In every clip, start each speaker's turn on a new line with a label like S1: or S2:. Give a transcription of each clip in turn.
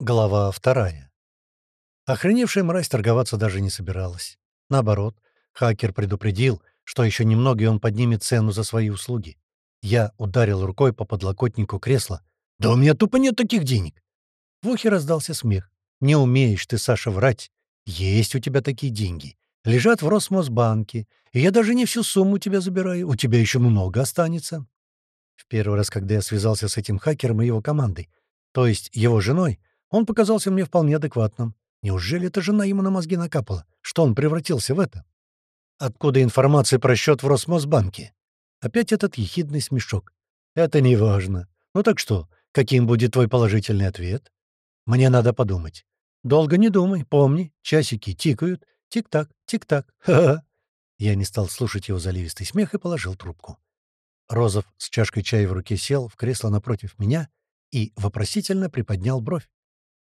S1: Глава вторая. Охреневшая мразь торговаться даже не собиралась. Наоборот, хакер предупредил, что еще немного и он поднимет цену за свои услуги. Я ударил рукой по подлокотнику кресла. «Да у меня тупо нет таких денег!» В ухе раздался смех. «Не умеешь ты, Саша, врать. Есть у тебя такие деньги. Лежат в Росмосбанке, и я даже не всю сумму тебя забираю. У тебя еще много останется». В первый раз, когда я связался с этим хакером и его командой, то есть его женой, он показался мне вполне адекватным. Неужели эта жена ему на мозги накапала? Что он превратился в это? Откуда информация про счет в Росмосбанке? Опять этот ехидный смешок. Это не важно. Ну так что, каким будет твой положительный ответ? Мне надо подумать. Долго не думай, помни, часики тикают. Тик-так, тик-так. Ха-ха. Я не стал слушать его заливистый смех и положил трубку. Розов с чашкой чая в руке сел в кресло напротив меня и вопросительно приподнял бровь.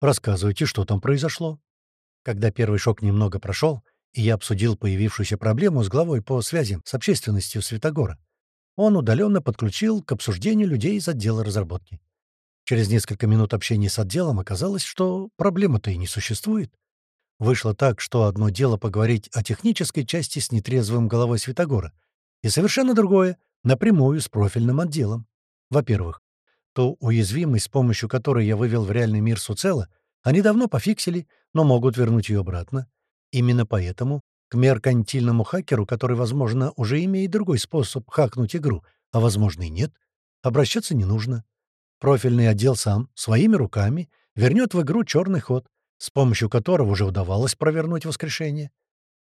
S1: Рассказывайте, что там произошло. Когда первый шок немного прошел, и я обсудил появившуюся проблему с главой по связям с общественностью Святогора, он удаленно подключил к обсуждению людей из отдела разработки. Через несколько минут общения с отделом оказалось, что проблемы-то и не существует. Вышло так, что одно дело поговорить о технической части с нетрезвым головой Святогора, и совершенно другое — напрямую с профильным отделом. Во-первых, то уязвимость, с помощью которой я вывел в реальный мир Суцела, они давно пофиксили, но могут вернуть ее обратно. Именно поэтому к меркантильному хакеру, который, возможно, уже имеет другой способ хакнуть игру, а, возможно, и нет, обращаться не нужно. Профильный отдел сам, своими руками, вернет в игру черный ход, с помощью которого уже удавалось провернуть воскрешение.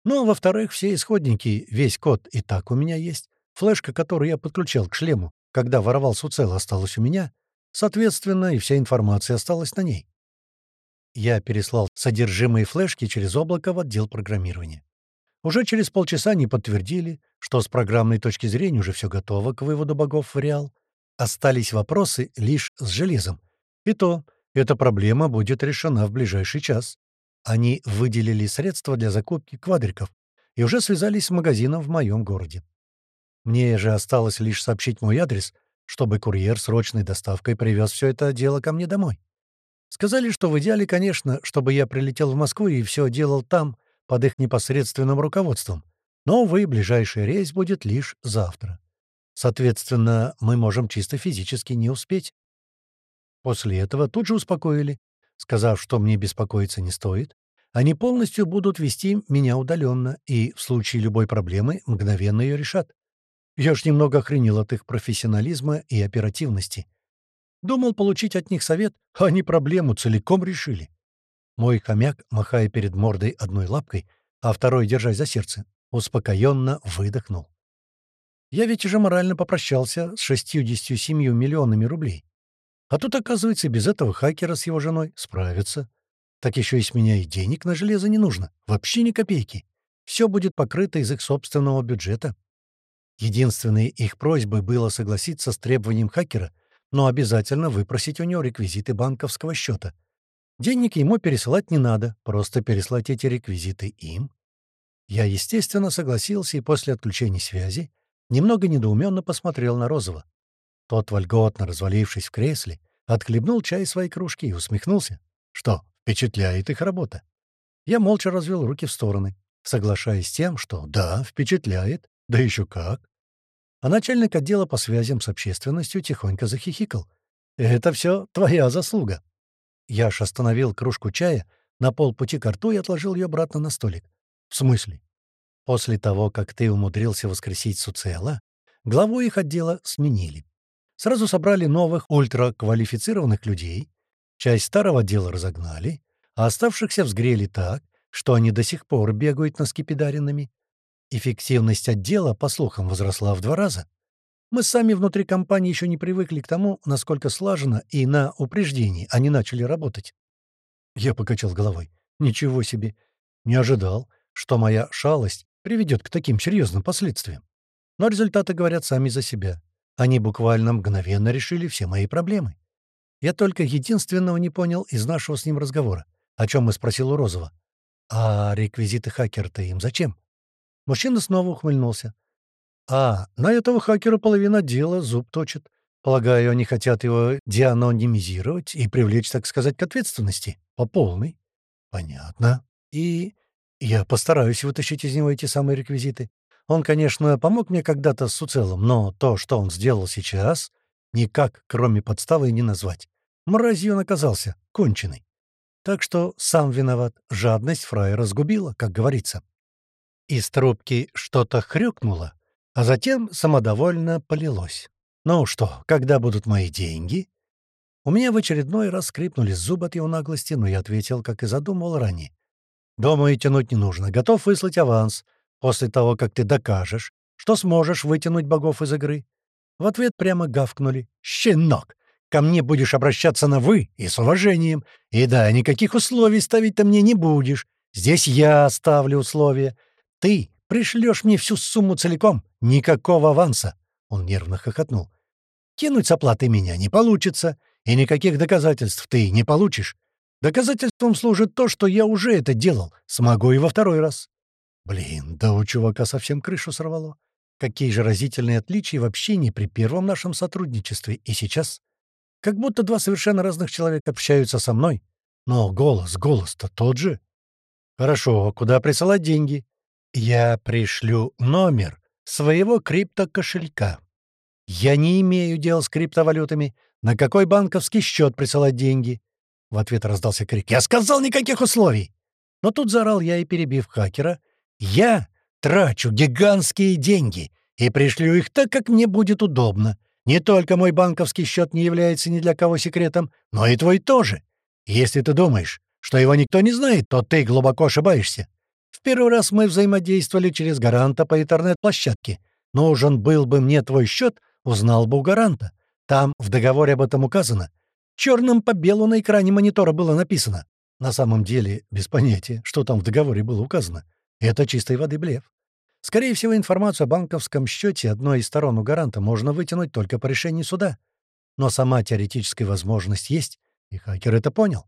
S1: Ну, а во-вторых, все исходники, весь код и так у меня есть. Флешка, которую я подключал к шлему, когда воровал Суцел, осталась у меня, соответственно, и вся информация осталась на ней. Я переслал содержимое флешки через облако в отдел программирования. Уже через полчаса они подтвердили, что с программной точки зрения уже все готово к выводу богов в реал. Остались вопросы лишь с железом. И то, эта проблема будет решена в ближайший час. Они выделили средства для закупки квадриков и уже связались с магазином в моем городе. Мне же осталось лишь сообщить мой адрес, чтобы курьер срочной доставкой привез все это дело ко мне домой. Сказали, что в идеале, конечно, чтобы я прилетел в Москву и все делал там, под их непосредственным руководством. Но, увы, ближайший рейс будет лишь завтра. Соответственно, мы можем чисто физически не успеть. После этого тут же успокоили, сказав, что мне беспокоиться не стоит. Они полностью будут вести меня удаленно и в случае любой проблемы мгновенно ее решат. Я ж немного охренел от их профессионализма и оперативности. Думал получить от них совет, а они проблему целиком решили. Мой хомяк, махая перед мордой одной лапкой, а второй, держась за сердце, успокоенно выдохнул. Я ведь уже морально попрощался с 67 миллионами рублей. А тут, оказывается, без этого хакера с его женой справиться. Так еще и с меня и денег на железо не нужно. Вообще ни копейки. Все будет покрыто из их собственного бюджета. Единственной их просьбой было согласиться с требованием хакера, но обязательно выпросить у него реквизиты банковского счета. Денег ему пересылать не надо, просто переслать эти реквизиты им. Я, естественно, согласился и после отключения связи немного недоуменно посмотрел на Розова. Тот, вольготно развалившись в кресле, отхлебнул чай из своей кружки и усмехнулся. Что, впечатляет их работа? Я молча развел руки в стороны, соглашаясь с тем, что да, впечатляет, да еще как. А начальник отдела по связям с общественностью тихонько захихикал. «Это все твоя заслуга». Я аж остановил кружку чая на полпути к рту и отложил ее обратно на столик. «В смысле?» «После того, как ты умудрился воскресить Суцела, главу их отдела сменили. Сразу собрали новых ультраквалифицированных людей, часть старого отдела разогнали, а оставшихся взгрели так, что они до сих пор бегают на скипидаринами. Эффективность отдела, по слухам, возросла в два раза. Мы сами внутри компании еще не привыкли к тому, насколько слаженно и на упреждении они начали работать. Я покачал головой. Ничего себе. Не ожидал, что моя шалость приведет к таким серьезным последствиям. Но результаты говорят сами за себя. Они буквально мгновенно решили все мои проблемы. Я только единственного не понял из нашего с ним разговора, о чем мы спросил у Розова. А реквизиты хакера-то им зачем? Мужчина снова ухмыльнулся. «А, на этого хакера половина дела зуб точит. Полагаю, они хотят его деанонимизировать и привлечь, так сказать, к ответственности. По полной. Понятно. И я постараюсь вытащить из него эти самые реквизиты. Он, конечно, помог мне когда-то с уцелом, но то, что он сделал сейчас, никак, кроме подставы, не назвать. Мразью он оказался, конченый. Так что сам виноват. Жадность фрая разгубила, как говорится. Из трубки что-то хрюкнуло, а затем самодовольно полилось. «Ну что, когда будут мои деньги?» У меня в очередной раз скрипнули зубы от его наглости, но я ответил, как и задумывал ранее. «Думаю, тянуть не нужно. Готов выслать аванс после того, как ты докажешь, что сможешь вытянуть богов из игры». В ответ прямо гавкнули. «Щенок! Ко мне будешь обращаться на «вы» и с уважением. И да, никаких условий ставить ты мне не будешь. Здесь я ставлю условия. Ты пришлешь мне всю сумму целиком. Никакого аванса». Он нервно хохотнул. «Кинуть с оплатой меня не получится, и никаких доказательств ты не получишь. Доказательством служит то, что я уже это делал. Смогу и во второй раз». Блин, да у чувака совсем крышу сорвало. Какие же разительные отличия в общении при первом нашем сотрудничестве и сейчас. Как будто два совершенно разных человека общаются со мной. Но голос, голос-то тот же. Хорошо, куда присылать деньги? Я пришлю номер своего криптокошелька. Я не имею дел с криптовалютами. На какой банковский счет присылать деньги? В ответ раздался крик. «Я сказал, никаких условий!» Но тут заорал я и, перебив хакера, «Я трачу гигантские деньги и пришлю их так, как мне будет удобно. Не только мой банковский счет не является ни для кого секретом, но и твой тоже. Если ты думаешь, что его никто не знает, то ты глубоко ошибаешься. В первый раз мы взаимодействовали через гаранта по интернет-площадке. Нужен был бы мне твой счет, узнал бы у гаранта. Там в договоре об этом указано. Черным по белу на экране монитора было написано. На самом деле, без понятия, что там в договоре было указано. Это чистой воды блеф. Скорее всего, информацию о банковском счете одной из сторон у гаранта можно вытянуть только по решению суда. Но сама теоретическая возможность есть, и хакер это понял.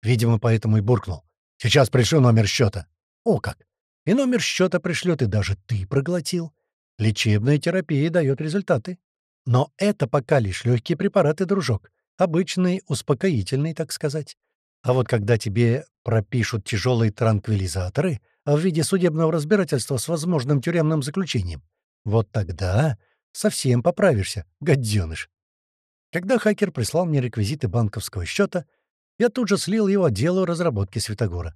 S1: Видимо, поэтому и буркнул. «Сейчас пришлю номер счета». О как! И номер счета пришлет, и даже ты проглотил. Лечебная терапия дает результаты. Но это пока лишь легкие препараты, дружок. Обычные, успокоительные, так сказать. А вот когда тебе пропишут тяжелые транквилизаторы в виде судебного разбирательства с возможным тюремным заключением, вот тогда совсем поправишься, гаденыш. Когда хакер прислал мне реквизиты банковского счета, я тут же слил его отделу разработки Светогора.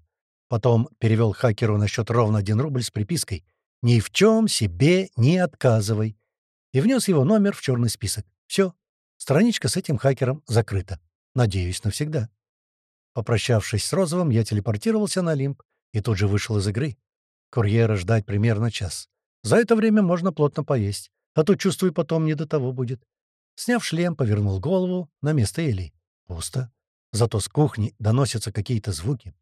S1: Потом перевел хакеру на счет ровно один рубль с припиской «Ни в чем себе не отказывай» и внес его номер в черный список. Все, страничка с этим хакером закрыта. Надеюсь, навсегда. Попрощавшись с Розовым, я телепортировался на Олимп и тут же вышел из игры. Курьера ждать примерно час. За это время можно плотно поесть, а то, чувствую, потом не до того будет. Сняв шлем, повернул голову на место Эли. Пусто. Зато с кухни доносятся какие-то звуки.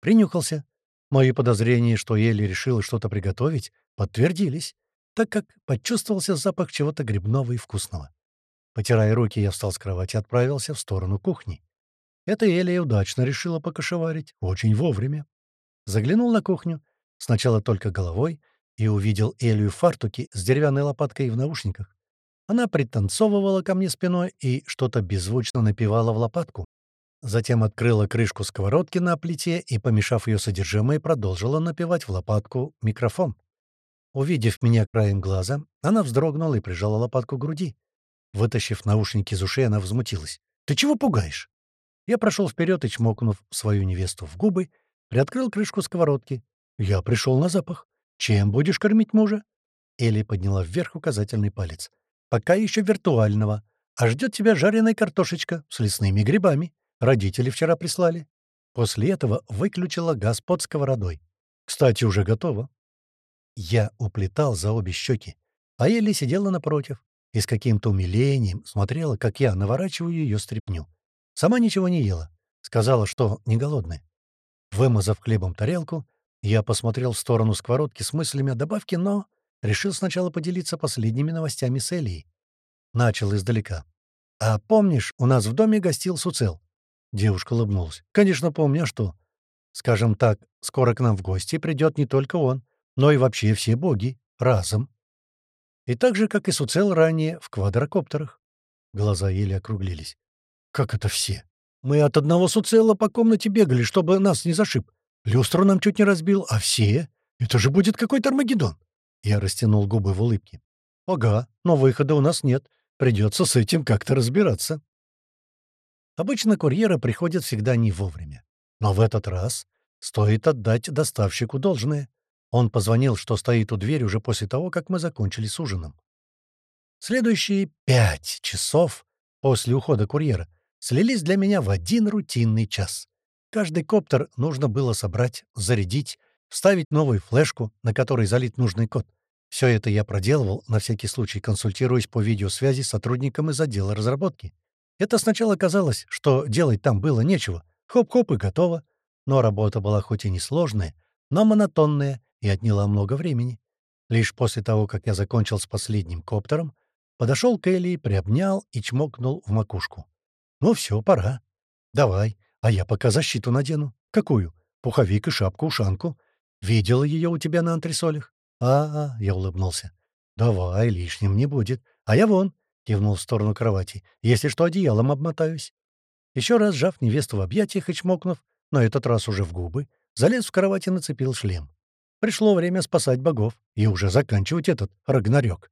S1: Принюхался. Мои подозрения, что Эли решила что-то приготовить, подтвердились, так как почувствовался запах чего-то грибного и вкусного. Потирая руки, я встал с кровати и отправился в сторону кухни. Это Элия удачно решила покошеварить, очень вовремя. Заглянул на кухню, сначала только головой, и увидел Элию в фартуке с деревянной лопаткой в наушниках. Она пританцовывала ко мне спиной и что-то беззвучно напевала в лопатку. Затем открыла крышку сковородки на плите и, помешав ее содержимое, продолжила напевать в лопатку микрофон. Увидев меня краем глаза, она вздрогнула и прижала лопатку к груди. Вытащив наушники из ушей, она взмутилась. «Ты чего пугаешь?» Я прошел вперед и, чмокнув свою невесту в губы, приоткрыл крышку сковородки. «Я пришел на запах. Чем будешь кормить мужа?» Элли подняла вверх указательный палец. «Пока еще виртуального. А ждет тебя жареная картошечка с лесными грибами. Родители вчера прислали». После этого выключила газ под сковородой. «Кстати, уже готово». Я уплетал за обе щеки, а Элли сидела напротив и с каким-то умилением смотрела, как я наворачиваю ее стряпню. Сама ничего не ела. Сказала, что не голодная. Вымазав хлебом тарелку, я посмотрел в сторону сковородки с мыслями о добавке, но решил сначала поделиться последними новостями с Элией. Начал издалека. «А помнишь, у нас в доме гостил Суцел?» Девушка улыбнулась. «Конечно, помню, а что?» «Скажем так, скоро к нам в гости придет не только он, но и вообще все боги, разом. И так же, как и Суцел ранее, в квадрокоптерах. Глаза еле округлились. «Как это все? Мы от одного суцела по комнате бегали, чтобы нас не зашиб. Люстру нам чуть не разбил, а все? Это же будет какой-то Армагеддон!» Я растянул губы в улыбке. «Ага, но выхода у нас нет. Придется с этим как-то разбираться». Обычно курьеры приходят всегда не вовремя. Но в этот раз стоит отдать доставщику должное. Он позвонил, что стоит у двери уже после того, как мы закончили с ужином. Следующие пять часов после ухода курьера слились для меня в один рутинный час. Каждый коптер нужно было собрать, зарядить, вставить новую флешку, на которой залит нужный код. Все это я проделывал, на всякий случай консультируясь по видеосвязи с сотрудником из отдела разработки. Это сначала казалось, что делать там было нечего. Хоп-хоп и готово. Но работа была хоть и несложная, но монотонная и отняла много времени. Лишь после того, как я закончил с последним коптером, подошел к Элли, приобнял и чмокнул в макушку. «Ну все, пора. Давай, а я пока защиту надену. Какую? Пуховик и шапку-ушанку. Видела ее у тебя на антресолях?» «А, -а — я улыбнулся. «Давай, лишним не будет. А я вон, — кивнул в сторону кровати. «Если что, одеялом обмотаюсь». Еще раз сжав невесту в объятиях и чмокнув, но этот раз уже в губы, залез в кровать и нацепил шлем. Пришло время спасать богов и уже заканчивать этот рагнарёк.